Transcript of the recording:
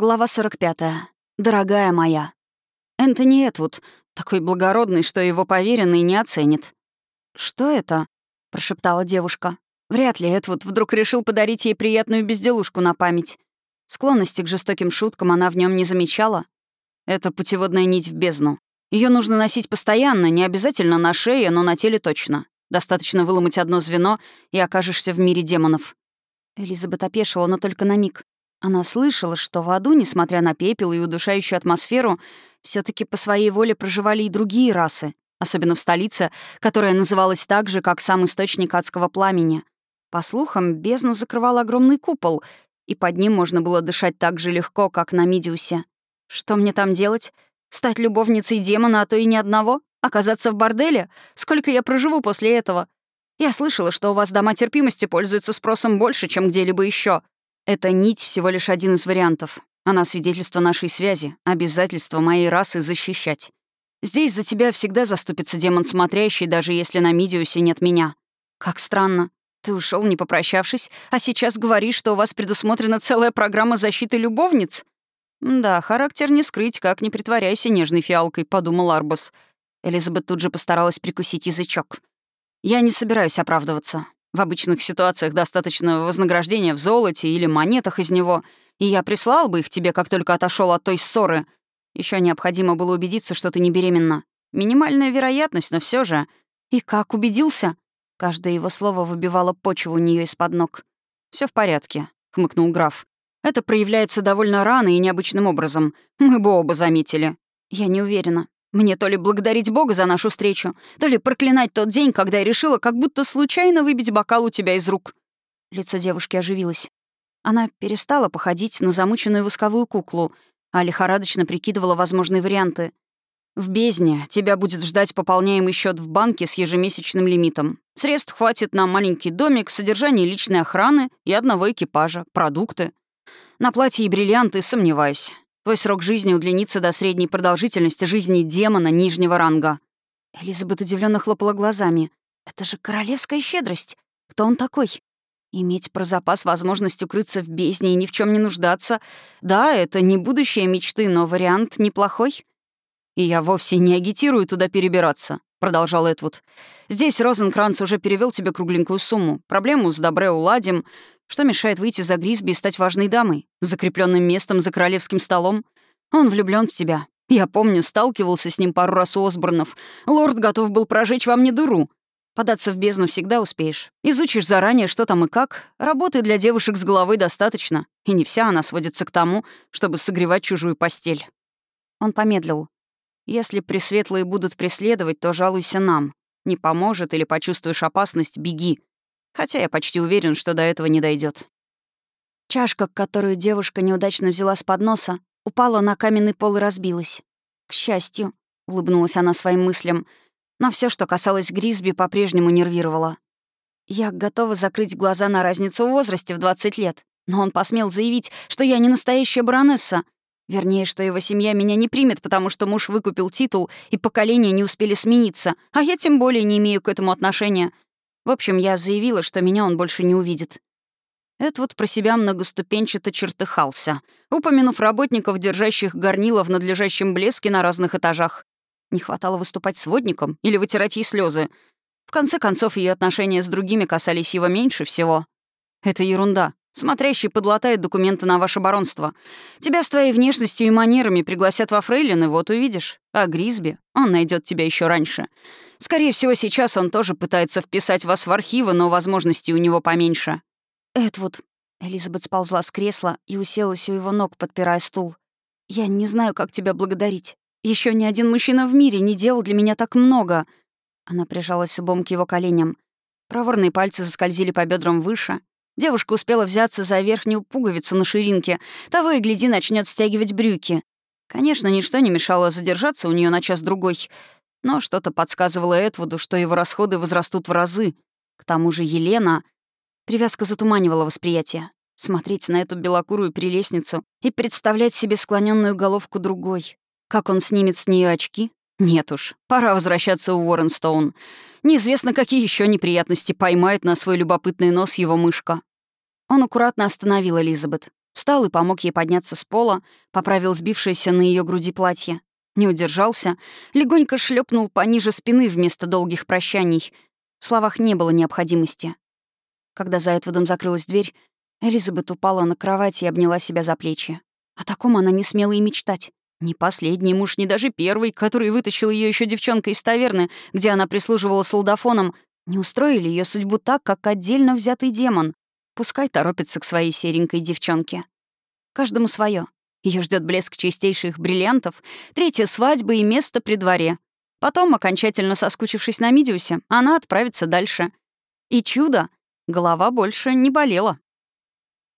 Глава 45. Дорогая моя. Энтони Этвуд, такой благородный, что его поверенный не оценит. «Что это?» — прошептала девушка. Вряд ли Этвуд вдруг решил подарить ей приятную безделушку на память. Склонности к жестоким шуткам она в нем не замечала. Это путеводная нить в бездну. Ее нужно носить постоянно, не обязательно на шее, но на теле точно. Достаточно выломать одно звено, и окажешься в мире демонов. Элизабет опешила, но только на миг. Она слышала, что в аду, несмотря на пепел и удушающую атмосферу, все таки по своей воле проживали и другие расы, особенно в столице, которая называлась так же, как сам источник адского пламени. По слухам, бездну закрывал огромный купол, и под ним можно было дышать так же легко, как на Мидиусе. Что мне там делать? Стать любовницей демона, а то и ни одного? Оказаться в борделе? Сколько я проживу после этого? Я слышала, что у вас дома терпимости пользуются спросом больше, чем где-либо еще. Эта нить всего лишь один из вариантов. Она свидетельство нашей связи, обязательство моей расы защищать. Здесь за тебя всегда заступится демон смотрящий, даже если на Мидиусе нет меня. Как странно. Ты ушел, не попрощавшись, а сейчас говоришь, что у вас предусмотрена целая программа защиты любовниц? Да, характер не скрыть, как не притворяйся нежной фиалкой, подумал Арбус. Элизабет тут же постаралась прикусить язычок. Я не собираюсь оправдываться. В обычных ситуациях достаточно вознаграждения в золоте или монетах из него, и я прислал бы их тебе, как только отошел от той ссоры. Еще необходимо было убедиться, что ты не беременна. Минимальная вероятность, но все же. И как убедился? Каждое его слово выбивало почву у нее из-под ног. Все в порядке», — хмыкнул граф. «Это проявляется довольно рано и необычным образом. Мы бы оба заметили». «Я не уверена. Мне то ли благодарить Бога за нашу встречу, то ли проклинать тот день, когда я решила как будто случайно выбить бокал у тебя из рук». Лицо девушки оживилось. Она перестала походить на замученную восковую куклу, а лихорадочно прикидывала возможные варианты. «В бездне тебя будет ждать пополняемый счет в банке с ежемесячным лимитом. Средств хватит на маленький домик, содержание личной охраны и одного экипажа, продукты. На платье и бриллианты сомневаюсь. Твой срок жизни удлинится до средней продолжительности жизни демона нижнего ранга». Элизабет удивленно хлопала глазами. «Это же королевская щедрость. Кто он такой?» Иметь про запас возможность укрыться в бездне и ни в чем не нуждаться. Да, это не будущее мечты, но вариант неплохой. И я вовсе не агитирую туда перебираться, продолжал Эдвуд. Здесь Розенкранц уже перевел тебе кругленькую сумму. Проблему с Добре уладим. Что мешает выйти за Грисби и стать важной дамой? Закрепленным местом за королевским столом? Он влюблен в тебя. Я помню, сталкивался с ним пару раз у Осборнов. Лорд готов был прожечь во мне дыру. Податься в бездну всегда успеешь. Изучишь заранее, что там и как. Работы для девушек с головой достаточно. И не вся она сводится к тому, чтобы согревать чужую постель. Он помедлил. Если пресветлые будут преследовать, то жалуйся нам. Не поможет или почувствуешь опасность — беги хотя я почти уверен, что до этого не дойдет. Чашка, которую девушка неудачно взяла с подноса, упала на каменный пол и разбилась. «К счастью», — улыбнулась она своим мыслям, но все, что касалось Гризби, по-прежнему нервировало. «Я готова закрыть глаза на разницу в возрасте в 20 лет, но он посмел заявить, что я не настоящая баронесса. Вернее, что его семья меня не примет, потому что муж выкупил титул, и поколения не успели смениться, а я тем более не имею к этому отношения. В общем, я заявила, что меня он больше не увидит. Вот про себя многоступенчато чертыхался, упомянув работников, держащих горнила в надлежащем блеске на разных этажах. Не хватало выступать сводником или вытирать ей слезы. В конце концов, ее отношения с другими касались его меньше всего. Это ерунда. Смотрящий подлатает документы на ваше баронство. Тебя с твоей внешностью и манерами пригласят во фрейлины, вот увидишь. А Гризби, он найдет тебя еще раньше. Скорее всего, сейчас он тоже пытается вписать вас в архивы, но возможностей у него поменьше. Эдвуд. Элизабет сползла с кресла и уселась у его ног, подпирая стул. «Я не знаю, как тебя благодарить. Еще ни один мужчина в мире не делал для меня так много». Она прижалась лбом к его коленям. Проворные пальцы заскользили по бедрам выше. Девушка успела взяться за верхнюю пуговицу на ширинке. Того и гляди, начнет стягивать брюки. Конечно, ничто не мешало задержаться у нее на час-другой. Но что-то подсказывало Эдвуду, что его расходы возрастут в разы. К тому же Елена... Привязка затуманивала восприятие. Смотреть на эту белокурую прелестницу и представлять себе склоненную головку другой. Как он снимет с нее очки? Нет уж, пора возвращаться у Уорренстоун. Неизвестно, какие еще неприятности поймает на свой любопытный нос его мышка. Он аккуратно остановил Элизабет. Встал и помог ей подняться с пола, поправил сбившееся на ее груди платье. Не удержался, легонько шлепнул пониже спины вместо долгих прощаний. В словах не было необходимости. Когда за Этвудом закрылась дверь, Элизабет упала на кровать и обняла себя за плечи. О таком она не смела и мечтать. Не последний муж, не даже первый, который вытащил ее еще девчонкой из таверны, где она прислуживала солдафоном, не устроили ее судьбу так, как отдельно взятый демон. Пускай торопится к своей серенькой девчонке. Каждому свое. Ее ждет блеск чистейших бриллиантов, третья свадьба и место при дворе. Потом, окончательно соскучившись на Мидиусе, она отправится дальше. И чудо! Голова больше не болела.